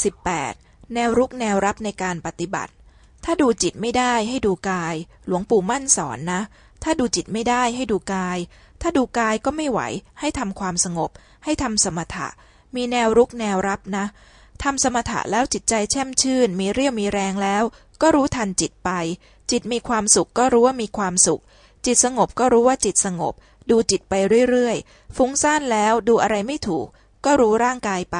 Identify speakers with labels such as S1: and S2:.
S1: 18. แนวรุกแนวรับในการปฏิบัติ ถ้าดูจิตไม่ได้ให้ดูกาย หลวงปู่มั่นสอนนะ ถ้าดูจิตไม่ได้ให้ดูกาย ถ้าดูกายก็ไม่ไหว ให้ทำความสงบ ให้ทำสมถะ มีแนวรุกแนวรับนะทำสมถะแล้วจิตใจแช่มชื่น มีเรี่ยวมีแรงแล้ว ก็รู้ทันจิตไป จิตมีความสุขก็รู้ว่ามีความสุข จิตสงบก็รู้ว่าจิตสงบ ดูจิตไปเรื่อยๆ ฟุ้งซ่านแล้วดูอะไรไม่ถูก ก็รู้ร่างกายไป